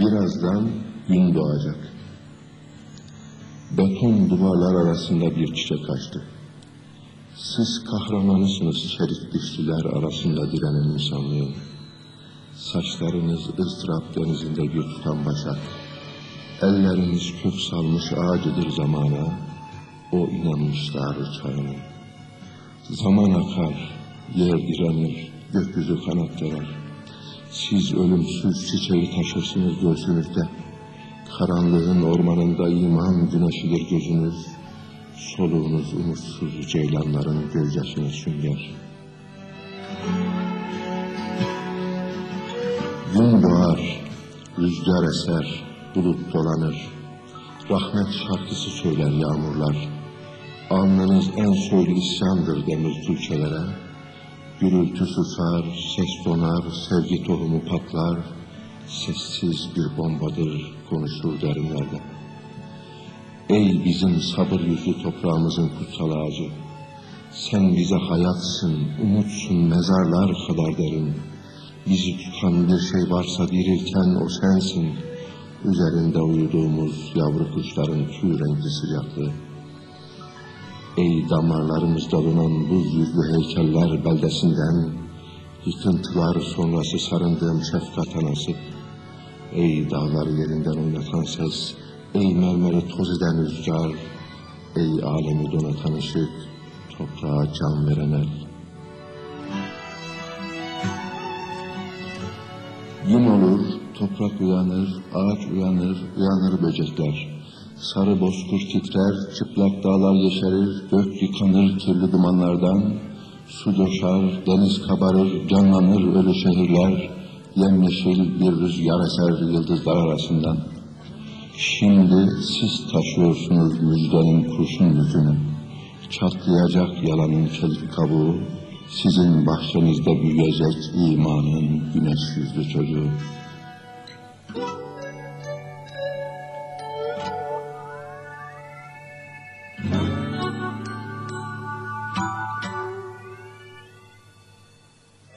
Birazdan gün doğacak. Beton duvarlar arasında bir çiçek açtı. Siz kahramanısınız şerit dişliler arasında direnen insanlığın. Saçlarınız ızdırap denizinde bir tutan başak. Elleriniz kök salmış ağacıdır zamana. O inanmışlar çağına. Zaman akar, yer direnir, gökyüzü kanat gerer. Siz ölümsüz çiçeği taşırsınız göğsünüzde. Karanlığın ormanında iman güneşidir gözünüz. Soluğunuz umutsuz ceylanların gölgesine sünger. Gün doğar, rüzgar eser, bulut dolanır. Rahmet şarkısı söyler yağmurlar. Alnınız en soylu isyandır demir külçelere. Gürültü susar, ses donar, sevgi tohumu patlar. Sessiz bir bombadır konuşur derinlerde. Ey bizim sabır yüzlü toprağımızın kutsal ağacı. Sen bize hayatsın, umutsun mezarlar kadar derin. Bizi tutan bir şey varsa dirilten o sensin. Üzerinde uyuduğumuz yavru kuşların tüy renkli sıcaklığı. Ey damarlarımızda donan buz yüzlü heykeller beldesinden, yıkıntılar sonrası sarındığım şefkat anası. Ey dağları yerinden oynatan ses, ey mermeri toz eden rüzgar, ey alemi donatan ışık, toprağa can veren el. Gün olur, toprak uyanır, ağaç uyanır, uyanır böcekler. Sarı bozkır titrer, çıplak dağlar yeşerir, gök yıkanır kirli dumanlardan. Su coşar, deniz kabarır, canlanır ölü şehirler. Yemyeşil bir rüzgar eser yıldızlar arasından. Şimdi siz taşıyorsunuz müjdenin kurşun yüzünü. Çatlayacak yalanın çelik kabuğu, sizin bahçenizde büyüyecek imanın güneş yüzlü çocuğu.